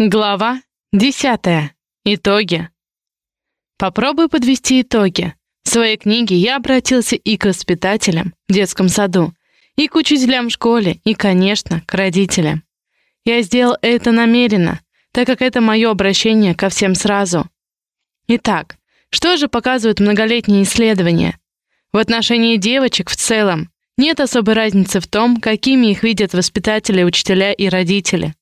Глава 10. Итоги. Попробую подвести итоги. В своей книге я обратился и к воспитателям в детском саду, и к учителям в школе, и, конечно, к родителям. Я сделал это намеренно, так как это мое обращение ко всем сразу. Итак, что же показывают многолетние исследования? В отношении девочек в целом нет особой разницы в том, какими их видят воспитатели, учителя и родители.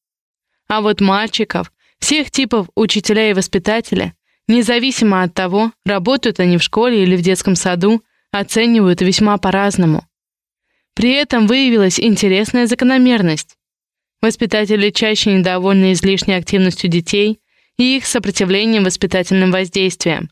А вот мальчиков, всех типов учителя и воспитателя, независимо от того, работают они в школе или в детском саду, оценивают весьма по-разному. При этом выявилась интересная закономерность. Воспитатели чаще недовольны излишней активностью детей и их сопротивлением воспитательным воздействиям.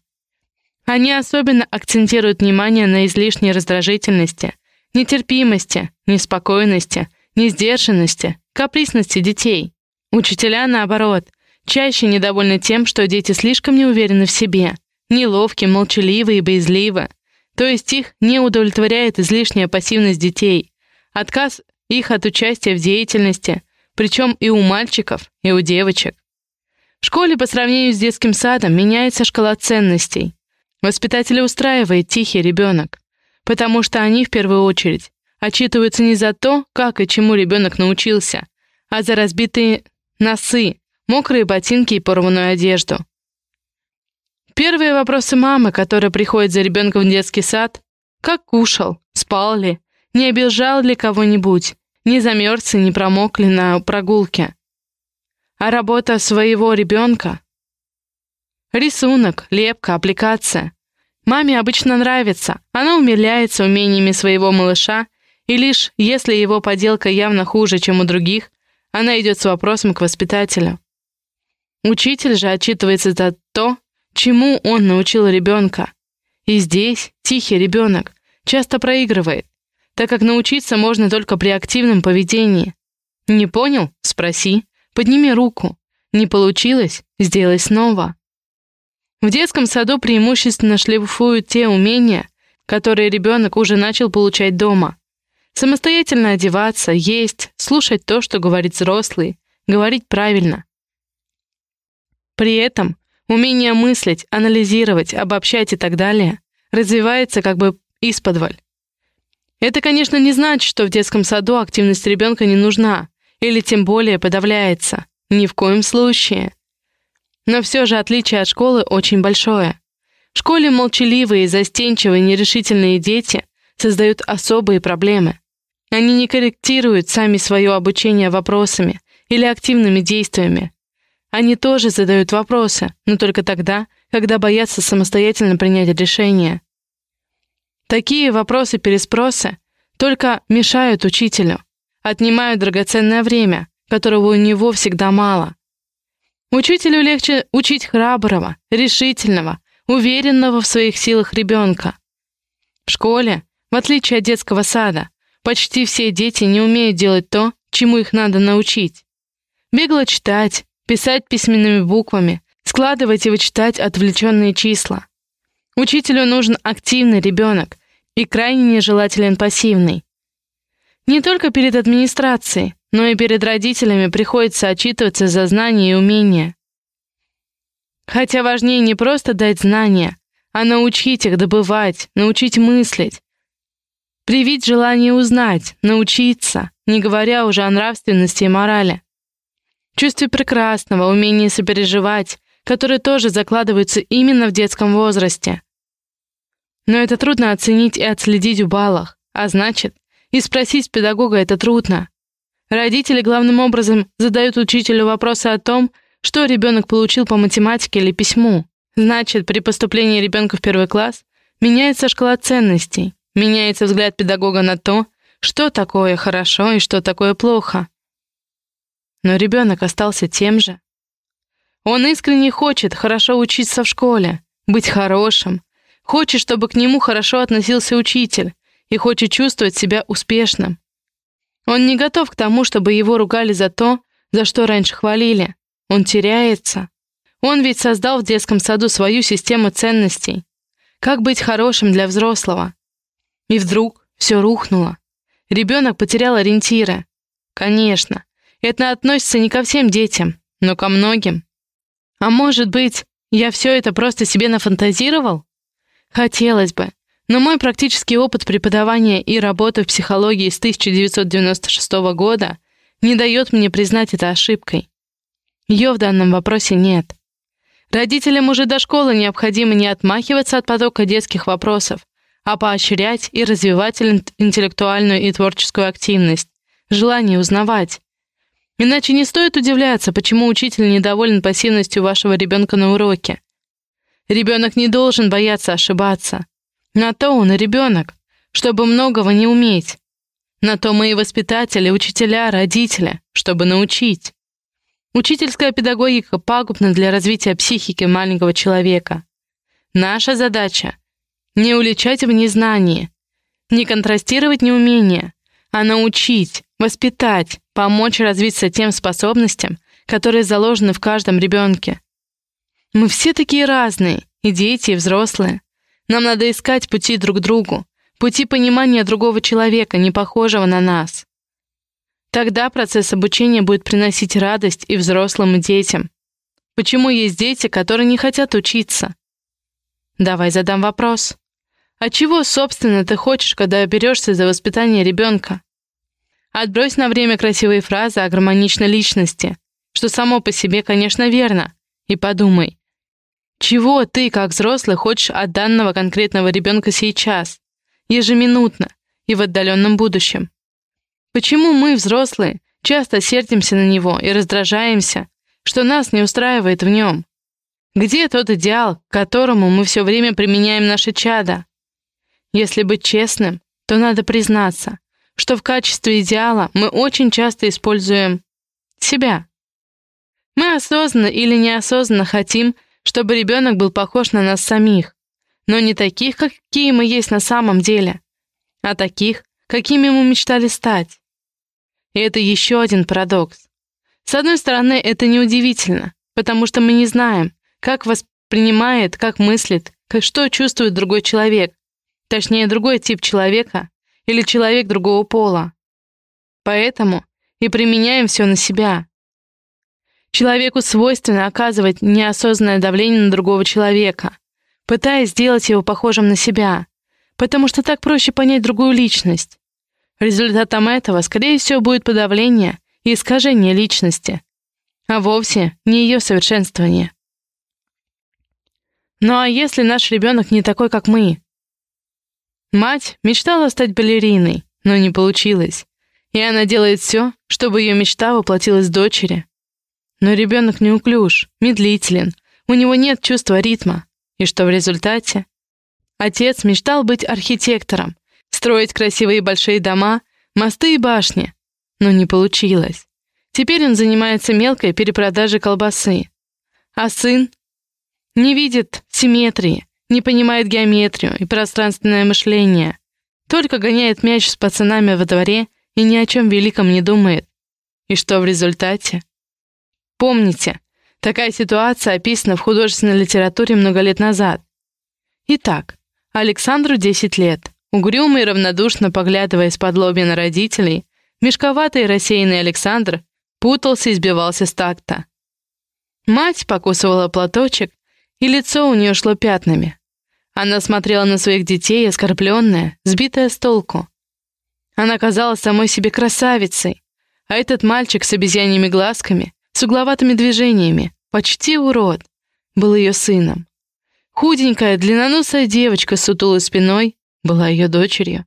Они особенно акцентируют внимание на излишней раздражительности, нетерпимости, неспокойности, несдержанности, капризности детей. Учителя, наоборот, чаще недовольны тем, что дети слишком не уверены в себе, неловки, молчаливы и боязливы. То есть их не удовлетворяет излишняя пассивность детей, отказ их от участия в деятельности, причем и у мальчиков, и у девочек. В школе по сравнению с детским садом меняется шкала ценностей. Воспитатели устраивает тихий ребенок, потому что они в первую очередь отчитываются не за то, как и чему ребенок научился, а за разбитые носы, мокрые ботинки и порванную одежду. Первые вопросы мамы, которая приходит за ребенком в детский сад, как кушал, спал ли, не обижал ли кого-нибудь, не замерз и не промок ли на прогулке. А работа своего ребенка? Рисунок, лепка, аппликация. Маме обычно нравится, она умиляется умениями своего малыша, и лишь если его поделка явно хуже, чем у других, она идет с вопросом к воспитателю. Учитель же отчитывается за то, чему он научил ребенка. И здесь тихий ребенок часто проигрывает, так как научиться можно только при активном поведении. Не понял? Спроси. Подними руку. Не получилось? Сделай снова. В детском саду преимущественно шлифуют те умения, которые ребенок уже начал получать дома. Самостоятельно одеваться, есть, слушать то, что говорит взрослый, говорить правильно. При этом умение мыслить, анализировать, обобщать и так далее развивается как бы исподволь. Это, конечно, не значит, что в детском саду активность ребенка не нужна, или тем более подавляется. Ни в коем случае. Но все же отличие от школы очень большое. В школе молчаливые, застенчивые, нерешительные дети создают особые проблемы. Они не корректируют сами свое обучение вопросами или активными действиями. Они тоже задают вопросы, но только тогда, когда боятся самостоятельно принять решение. Такие вопросы-переспросы только мешают учителю, отнимают драгоценное время, которого у него всегда мало. Учителю легче учить храброго, решительного, уверенного в своих силах ребенка. В школе, в отличие от детского сада, Почти все дети не умеют делать то, чему их надо научить. Бегло читать, писать письменными буквами, складывать и вычитать отвлеченные числа. Учителю нужен активный ребенок и крайне нежелателен пассивный. Не только перед администрацией, но и перед родителями приходится отчитываться за знания и умения. Хотя важнее не просто дать знания, а научить их добывать, научить мыслить, Привить желание узнать, научиться, не говоря уже о нравственности и морали. Чувстве прекрасного, умении сопереживать, которые тоже закладываются именно в детском возрасте. Но это трудно оценить и отследить в баллах, а значит, и спросить педагога это трудно. Родители главным образом задают учителю вопросы о том, что ребенок получил по математике или письму. Значит, при поступлении ребенка в первый класс меняется шкала ценностей, Меняется взгляд педагога на то, что такое хорошо и что такое плохо. Но ребенок остался тем же. Он искренне хочет хорошо учиться в школе, быть хорошим, хочет, чтобы к нему хорошо относился учитель и хочет чувствовать себя успешным. Он не готов к тому, чтобы его ругали за то, за что раньше хвалили. Он теряется. Он ведь создал в детском саду свою систему ценностей. Как быть хорошим для взрослого? И вдруг все рухнуло. Ребенок потерял ориентиры. Конечно, это относится не ко всем детям, но ко многим. А может быть, я все это просто себе нафантазировал? Хотелось бы, но мой практический опыт преподавания и работы в психологии с 1996 года не дает мне признать это ошибкой. Ее в данном вопросе нет. Родителям уже до школы необходимо не отмахиваться от потока детских вопросов, а поощрять и развивать интеллектуальную и творческую активность, желание узнавать. Иначе не стоит удивляться, почему учитель недоволен пассивностью вашего ребенка на уроке. Ребенок не должен бояться ошибаться. На то он и ребенок, чтобы многого не уметь. На то мы и воспитатели, учителя, родители, чтобы научить. Учительская педагогика пагубна для развития психики маленького человека. Наша задача — не уличать в незнании, не контрастировать неумение, а научить, воспитать, помочь развиться тем способностям, которые заложены в каждом ребенке. Мы все такие разные, и дети, и взрослые. Нам надо искать пути друг к другу, пути понимания другого человека, не похожего на нас. Тогда процесс обучения будет приносить радость и взрослым, и детям. Почему есть дети, которые не хотят учиться? Давай задам вопрос. А чего, собственно, ты хочешь, когда берешься за воспитание ребенка? Отбрось на время красивые фразы о гармоничной личности, что само по себе, конечно, верно, и подумай, чего ты, как взрослый, хочешь от данного конкретного ребенка сейчас, ежеминутно и в отдаленном будущем? Почему мы, взрослые, часто сердимся на него и раздражаемся, что нас не устраивает в нем? Где тот идеал, к которому мы все время применяем наше чадо? Если быть честным, то надо признаться, что в качестве идеала мы очень часто используем себя. Мы осознанно или неосознанно хотим, чтобы ребенок был похож на нас самих, но не таких, какие мы есть на самом деле, а таких, какими мы мечтали стать. И это еще один парадокс. С одной стороны, это неудивительно, потому что мы не знаем, как воспринимает, как мыслит, как что чувствует другой человек, точнее, другой тип человека или человек другого пола. Поэтому и применяем все на себя. Человеку свойственно оказывать неосознанное давление на другого человека, пытаясь сделать его похожим на себя, потому что так проще понять другую личность. Результатом этого, скорее всего, будет подавление и искажение личности, а вовсе не ее совершенствование. Ну а если наш ребенок не такой, как мы? Мать мечтала стать балериной, но не получилось, и она делает все, чтобы ее мечта воплотилась дочери. Но ребенок неуклюж, медлителен, у него нет чувства ритма, и что в результате? Отец мечтал быть архитектором, строить красивые большие дома, мосты и башни. Но не получилось. Теперь он занимается мелкой перепродажей колбасы. А сын не видит симметрии, не понимает геометрию и пространственное мышление. Только гоняет мяч с пацанами во дворе и ни о чем великом не думает. И что в результате? Помните, такая ситуация описана в художественной литературе много лет назад. Итак, Александру 10 лет. Угрюмый и равнодушно поглядывая из-под лобья на родителей, мешковатый и рассеянный Александр путался и сбивался с такта. Мать покусывала платочек, и лицо у нее шло пятнами. Она смотрела на своих детей, оскорбленная, сбитая с толку. Она казалась самой себе красавицей, а этот мальчик с обезьяньими глазками, с угловатыми движениями, почти урод, был ее сыном. Худенькая, длинноносая девочка с сутулой спиной была ее дочерью.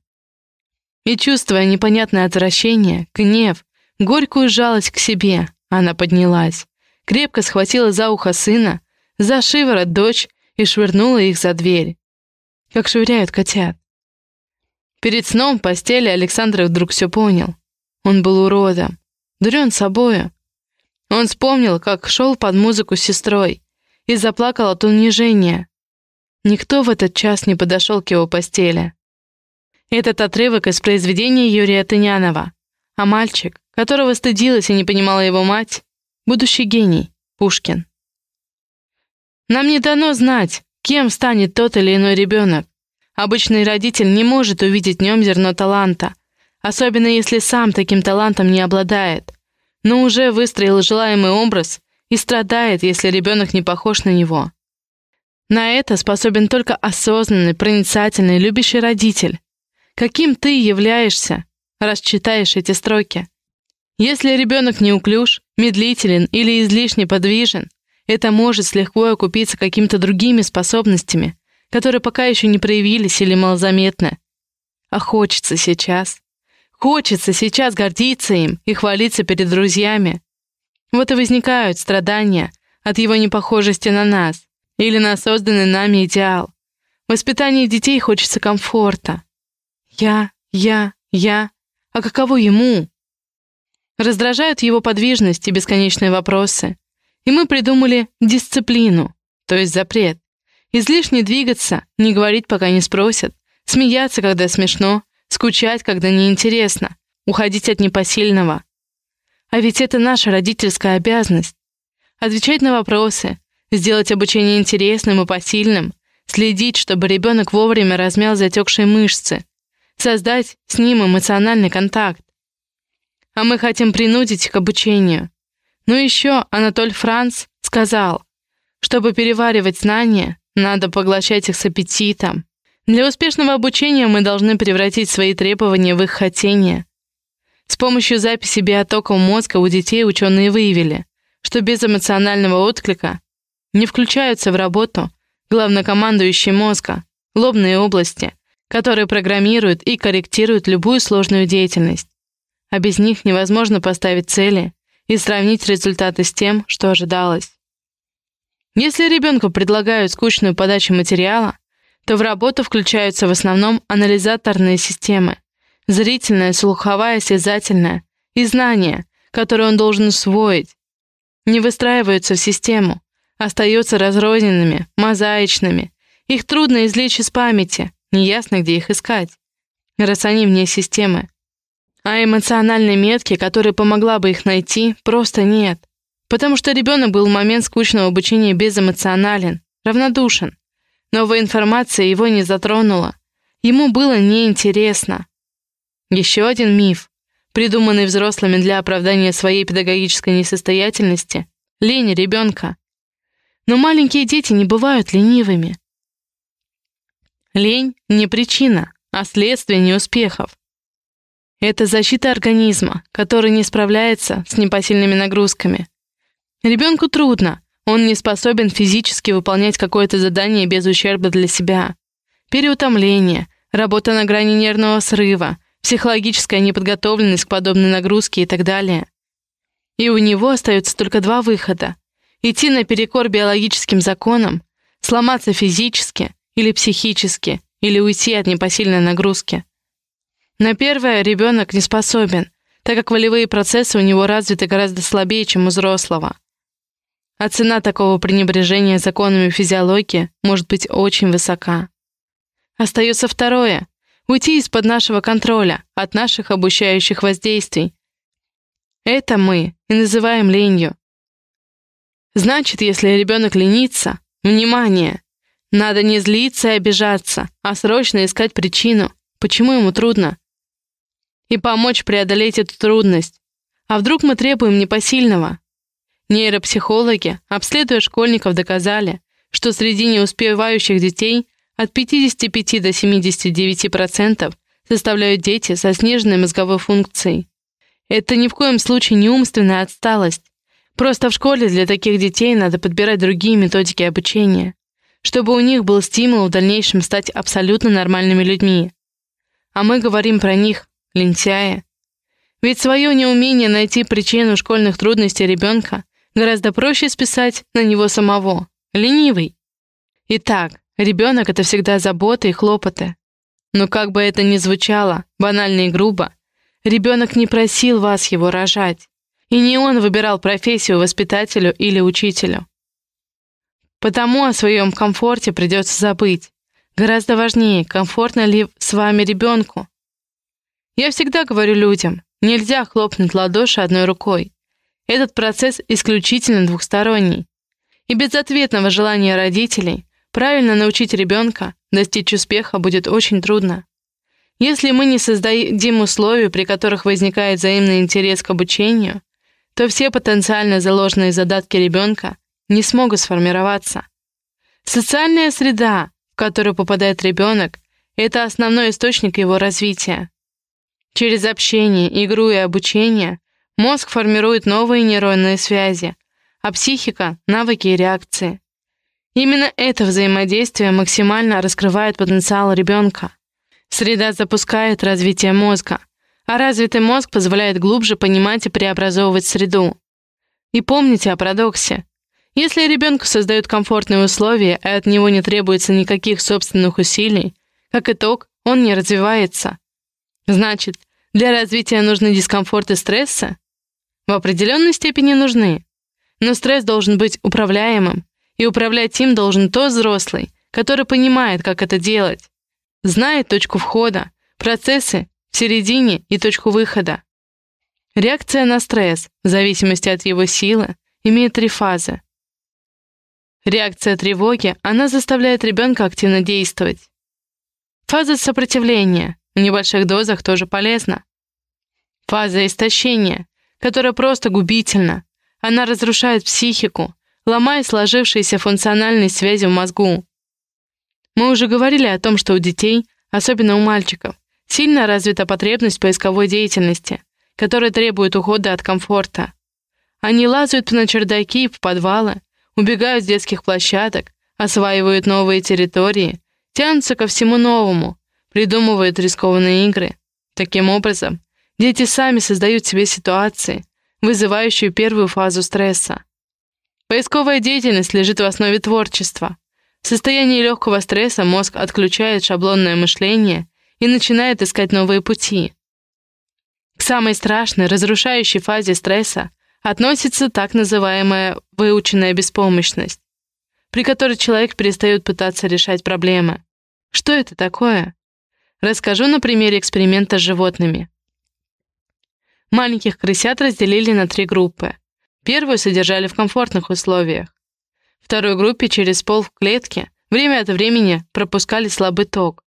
И чувствуя непонятное отвращение, гнев, горькую жалость к себе, она поднялась, крепко схватила за ухо сына, за шиворот дочь и швырнула их за дверь. Как швыряют котят. Перед сном в постели Александр вдруг все понял. Он был уродом, дурен собою. Он вспомнил, как шел под музыку с сестрой и заплакал от унижения, Никто в этот час не подошел к его постели. Этот отрывок из произведения Юрия Тынянова. А мальчик, которого стыдилась и не понимала его мать, будущий гений, Пушкин. Нам не дано знать, кем станет тот или иной ребенок. Обычный родитель не может увидеть в нем зерно таланта, особенно если сам таким талантом не обладает, но уже выстроил желаемый образ и страдает, если ребенок не похож на него. На это способен только осознанный, проницательный, любящий родитель. Каким ты являешься, раз читаешь эти строки? Если ребенок неуклюж, медлителен или излишне подвижен, это может слегка окупиться какими-то другими способностями, которые пока еще не проявились или малозаметны. А хочется сейчас. Хочется сейчас гордиться им и хвалиться перед друзьями. Вот и возникают страдания от его непохожести на нас или на созданный нами идеал. В воспитании детей хочется комфорта. Я, я, я. А каково ему? Раздражают его подвижность и бесконечные вопросы. И мы придумали дисциплину, то есть запрет. Излишне двигаться, не говорить, пока не спросят, смеяться, когда смешно, скучать, когда неинтересно, уходить от непосильного. А ведь это наша родительская обязанность. Отвечать на вопросы, сделать обучение интересным и посильным, следить, чтобы ребенок вовремя размял затекшие мышцы, создать с ним эмоциональный контакт. А мы хотим принудить к обучению. Ну еще Анатоль Франц сказал, чтобы переваривать знания, надо поглощать их с аппетитом. Для успешного обучения мы должны превратить свои требования в их хотение. С помощью записи биотоков мозга у детей ученые выявили, что без эмоционального отклика не включаются в работу главнокомандующий мозга, лобные области, которые программируют и корректируют любую сложную деятельность. А без них невозможно поставить цели и сравнить результаты с тем, что ожидалось. Если ребенку предлагают скучную подачу материала, то в работу включаются в основном анализаторные системы, зрительная, слуховая, осязательная и знания, которые он должен усвоить, не выстраиваются в систему, остаются разрозненными, мозаичными. Их трудно извлечь из памяти, неясно, где их искать, раз они вне системы. А эмоциональной метки, которая помогла бы их найти, просто нет. Потому что ребенок был в момент скучного обучения безэмоционален, равнодушен. Новая информация его не затронула. Ему было неинтересно. Еще один миф, придуманный взрослыми для оправдания своей педагогической несостоятельности — лень ребенка. Но маленькие дети не бывают ленивыми. Лень — не причина, а следствие неуспехов. Это защита организма, который не справляется с непосильными нагрузками. Ребенку трудно, он не способен физически выполнять какое-то задание без ущерба для себя. Переутомление, работа на грани нервного срыва, психологическая неподготовленность к подобной нагрузке и так далее. И у него остается только два выхода. Идти наперекор биологическим законам, сломаться физически или психически, или уйти от непосильной нагрузки. На первое ребенок не способен, так как волевые процессы у него развиты гораздо слабее, чем у взрослого. А цена такого пренебрежения законами физиологии может быть очень высока. Остается второе — уйти из-под нашего контроля, от наших обучающих воздействий. Это мы и называем ленью. Значит, если ребенок ленится, внимание, надо не злиться и обижаться, а срочно искать причину, почему ему трудно. И помочь преодолеть эту трудность. А вдруг мы требуем непосильного, Нейропсихологи, обследуя школьников, доказали, что среди неуспевающих детей от 55 до 79% составляют дети со сниженной мозговой функцией. Это ни в коем случае не умственная отсталость. Просто в школе для таких детей надо подбирать другие методики обучения, чтобы у них был стимул в дальнейшем стать абсолютно нормальными людьми. А мы говорим про них, лентяи. Ведь свое неумение найти причину школьных трудностей ребенка Гораздо проще списать на него самого. Ленивый. Итак, ребенок — это всегда забота и хлопоты. Но как бы это ни звучало, банально и грубо, ребенок не просил вас его рожать. И не он выбирал профессию воспитателю или учителю. Потому о своем комфорте придется забыть. Гораздо важнее, комфортно ли с вами ребенку. Я всегда говорю людям, нельзя хлопнуть ладоши одной рукой. Этот процесс исключительно двухсторонний. И без ответного желания родителей правильно научить ребенка достичь успеха будет очень трудно. Если мы не создадим условия, при которых возникает взаимный интерес к обучению, то все потенциально заложенные задатки ребенка не смогут сформироваться. Социальная среда, в которую попадает ребенок, это основной источник его развития. Через общение, игру и обучение мозг формирует новые нейронные связи, а психика — навыки и реакции. Именно это взаимодействие максимально раскрывает потенциал ребенка. Среда запускает развитие мозга, а развитый мозг позволяет глубже понимать и преобразовывать среду. И помните о парадоксе. Если ребенку создают комфортные условия, и от него не требуется никаких собственных усилий, как итог, он не развивается. Значит, для развития нужны дискомфорт и стрессы? В определенной степени нужны. Но стресс должен быть управляемым, и управлять им должен тот взрослый, который понимает, как это делать, знает точку входа, процессы в середине и точку выхода. Реакция на стресс, в зависимости от его силы, имеет три фазы. Реакция тревоги, она заставляет ребенка активно действовать. Фаза сопротивления в небольших дозах тоже полезна. Фаза истощения, которая просто губительна. Она разрушает психику, ломая сложившиеся функциональные связи в мозгу. Мы уже говорили о том, что у детей, особенно у мальчиков, сильно развита потребность поисковой деятельности, которая требует ухода от комфорта. Они лазают на чердаки и в подвалы, убегают с детских площадок, осваивают новые территории, тянутся ко всему новому, придумывают рискованные игры. Таким образом, дети сами создают себе ситуации, вызывающие первую фазу стресса. Поисковая деятельность лежит в основе творчества. В состоянии легкого стресса мозг отключает шаблонное мышление и начинает искать новые пути. К самой страшной, разрушающей фазе стресса относится так называемая выученная беспомощность, при которой человек перестает пытаться решать проблемы. Что это такое? Расскажу на примере эксперимента с животными. Маленьких крысят разделили на три группы. Первую содержали в комфортных условиях. Второй группе через пол в клетке время от времени пропускали слабый ток.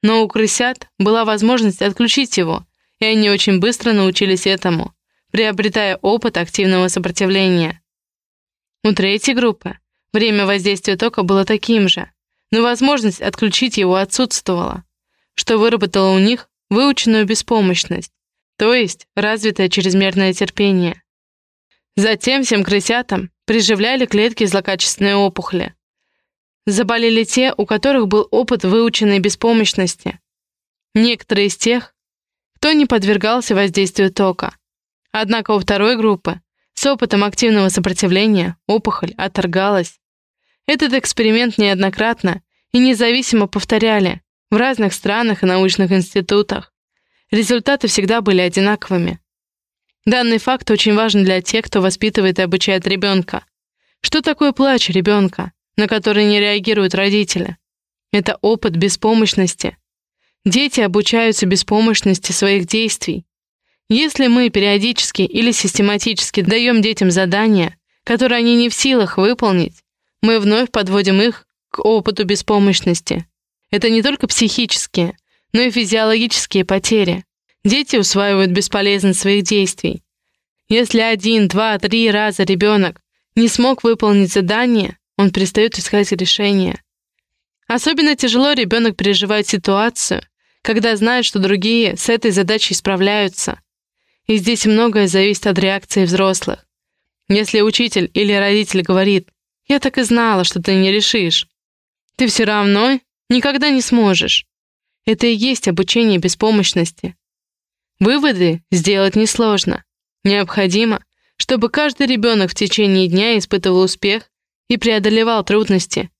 Но у крысят была возможность отключить его, и они очень быстро научились этому, приобретая опыт активного сопротивления. У третьей группы время воздействия тока было таким же, но возможность отключить его отсутствовала, что выработало у них выученную беспомощность, то есть развитое чрезмерное терпение. Затем всем крысятам приживляли клетки злокачественной опухоли. Заболели те, у которых был опыт выученной беспомощности. Некоторые из тех, кто не подвергался воздействию тока. Однако у второй группы с опытом активного сопротивления опухоль отторгалась. Этот эксперимент неоднократно и независимо повторяли в разных странах и научных институтах. Результаты всегда были одинаковыми. Данный факт очень важен для тех, кто воспитывает и обучает ребенка. Что такое плач ребенка, на который не реагируют родители? Это опыт беспомощности. Дети обучаются беспомощности своих действий. Если мы периодически или систематически даем детям задания, которые они не в силах выполнить, мы вновь подводим их к опыту беспомощности. Это не только психические, но и физиологические потери. Дети усваивают бесполезность своих действий. Если один, два, три раза ребенок не смог выполнить задание, он перестает искать решение. Особенно тяжело ребенок переживает ситуацию, когда знает, что другие с этой задачей справляются. И здесь многое зависит от реакции взрослых. Если учитель или родитель говорит я так и знала, что ты не решишь. Ты все равно никогда не сможешь. Это и есть обучение беспомощности. Выводы сделать несложно. Необходимо, чтобы каждый ребенок в течение дня испытывал успех и преодолевал трудности.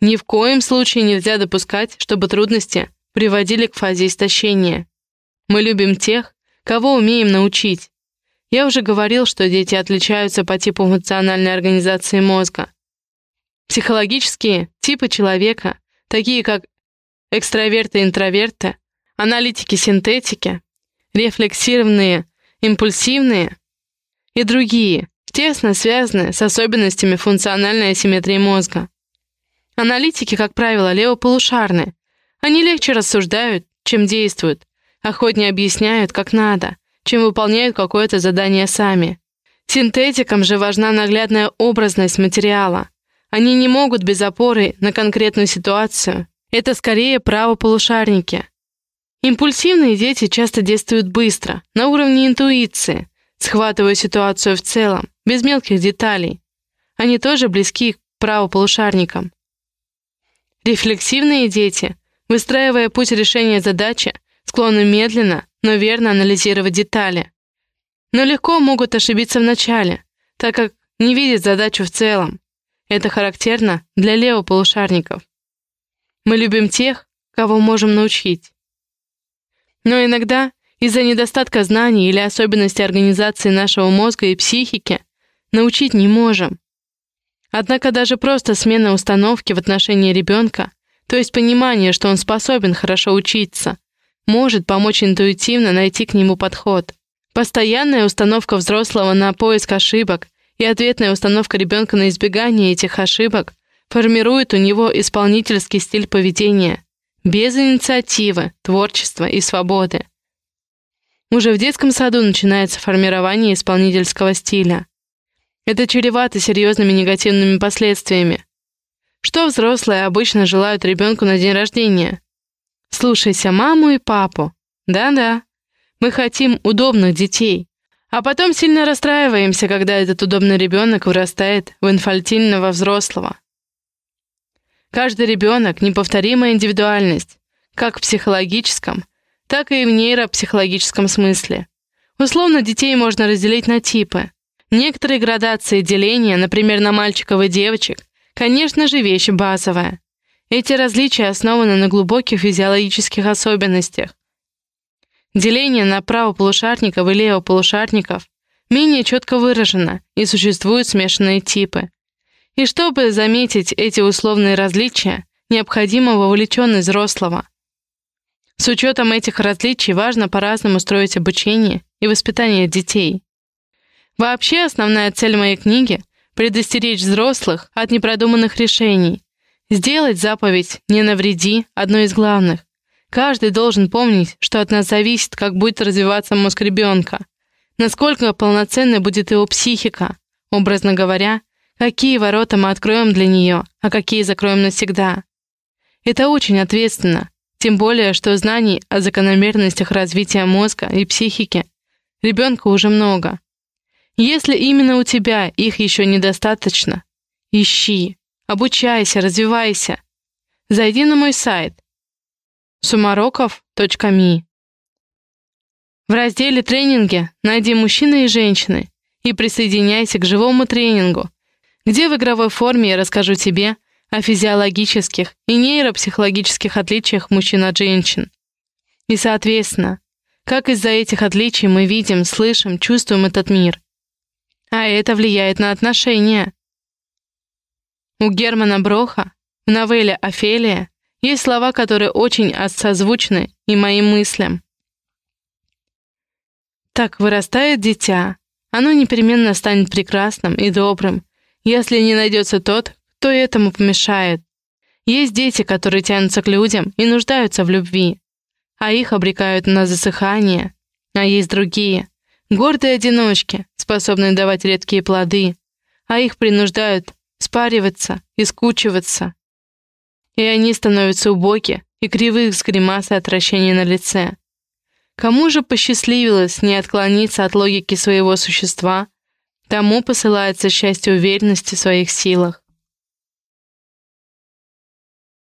Ни в коем случае нельзя допускать, чтобы трудности приводили к фазе истощения. Мы любим тех, кого умеем научить. Я уже говорил, что дети отличаются по типу функциональной организации мозга. Психологические типы человека, такие как экстраверты и интроверты, аналитики-синтетики, рефлексированные, импульсивные и другие, тесно связаны с особенностями функциональной асимметрии мозга. Аналитики, как правило, левополушарные. Они легче рассуждают, чем действуют, охотнее объясняют, как надо, чем выполняют какое-то задание сами. Синтетикам же важна наглядная образность материала. Они не могут без опоры на конкретную ситуацию. Это скорее правополушарники. Импульсивные дети часто действуют быстро, на уровне интуиции, схватывая ситуацию в целом, без мелких деталей. Они тоже близки к правополушарникам. Рефлексивные дети, выстраивая путь решения задачи, склонны медленно, но верно анализировать детали. Но легко могут ошибиться в начале, так как не видят задачу в целом. Это характерно для левополушарников. Мы любим тех, кого можем научить. Но иногда из-за недостатка знаний или особенностей организации нашего мозга и психики научить не можем. Однако даже просто смена установки в отношении ребенка, то есть понимание, что он способен хорошо учиться, может помочь интуитивно найти к нему подход. Постоянная установка взрослого на поиск ошибок и ответная установка ребенка на избегание этих ошибок формирует у него исполнительский стиль поведения, без инициативы, творчества и свободы. Уже в детском саду начинается формирование исполнительского стиля. Это чревато серьезными негативными последствиями. Что взрослые обычно желают ребенку на день рождения? Слушайся маму и папу. Да-да. Мы хотим удобных детей. А потом сильно расстраиваемся, когда этот удобный ребенок вырастает в инфальтильного взрослого. Каждый ребенок — неповторимая индивидуальность, как в психологическом, так и в нейропсихологическом смысле. Условно детей можно разделить на типы. Некоторые градации деления, например, на мальчиков и девочек, конечно же, вещь базовая. Эти различия основаны на глубоких физиологических особенностях. Деление на правополушарников и левополушарников менее четко выражено, и существуют смешанные типы. И чтобы заметить эти условные различия, необходима вовлеченность взрослого. С учетом этих различий важно по-разному строить обучение и воспитание детей. Вообще, основная цель моей книги — предостеречь взрослых от непродуманных решений. Сделать заповедь «не навреди» — одно из главных. Каждый должен помнить, что от нас зависит, как будет развиваться мозг ребенка, насколько полноценной будет его психика, образно говоря, какие ворота мы откроем для нее, а какие закроем навсегда. Это очень ответственно, тем более, что знаний о закономерностях развития мозга и психики ребенка уже много. Если именно у тебя их еще недостаточно, ищи, обучайся, развивайся. Зайди на мой сайт sumarokov.me. В разделе «Тренинги» найди «Мужчины и женщины» и присоединяйся к живому тренингу, где в игровой форме я расскажу тебе о физиологических и нейропсихологических отличиях мужчин от женщин. И, соответственно, как из-за этих отличий мы видим, слышим, чувствуем этот мир а это влияет на отношения. У Германа Броха в новелле «Офелия» есть слова, которые очень созвучны и моим мыслям. Так вырастает дитя, оно непременно станет прекрасным и добрым, если не найдется тот, кто этому помешает. Есть дети, которые тянутся к людям и нуждаются в любви, а их обрекают на засыхание, а есть другие, гордые одиночки, способные давать редкие плоды, а их принуждают спариваться и скучиваться. И они становятся убоки и кривых с гримасой отвращения на лице. Кому же посчастливилось не отклониться от логики своего существа, тому посылается счастье уверенности в своих силах.